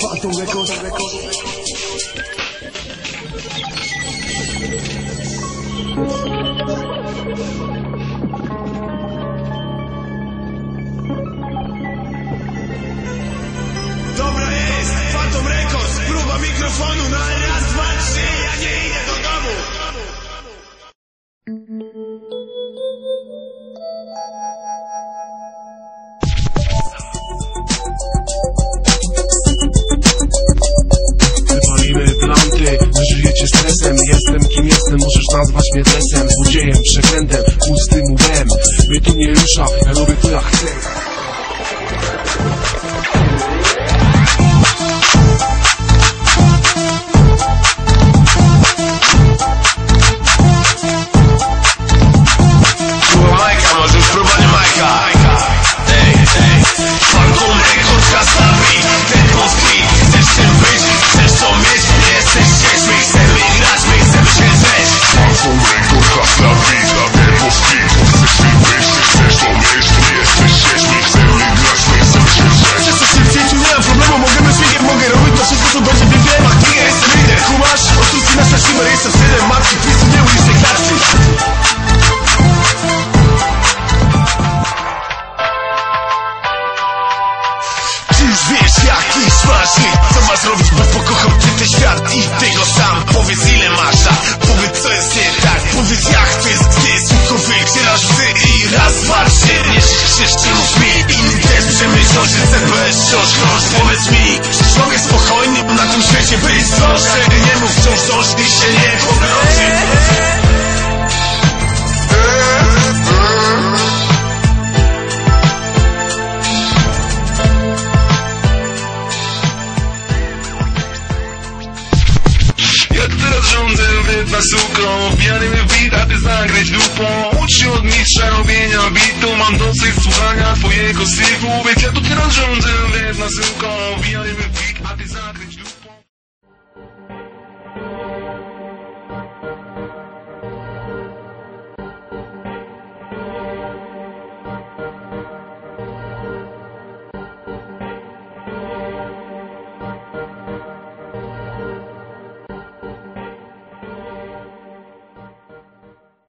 Falta um eco. Dobra jest, Phantom Records, próba mikrofonu na aliaska. Kim jestem, możesz nazwać mnie desem Złodziejem, przekrętem, pustym łbem Mnie to nie rusza, ja robię co ja chcę Powiedz mi, czy mogę spokojnie Na tym świecie być zdroższy Nie mów wciąż coś, gdy się nie teraz rządzę wydna suką. Wbijanymi w beat, aby zagrać dupą. Ucz się od mistrza robienia bitu. Mam dosyć słuchania twojego syfu. Więc ja tu teraz rządzę na syłką, wijajmy w pik, a ty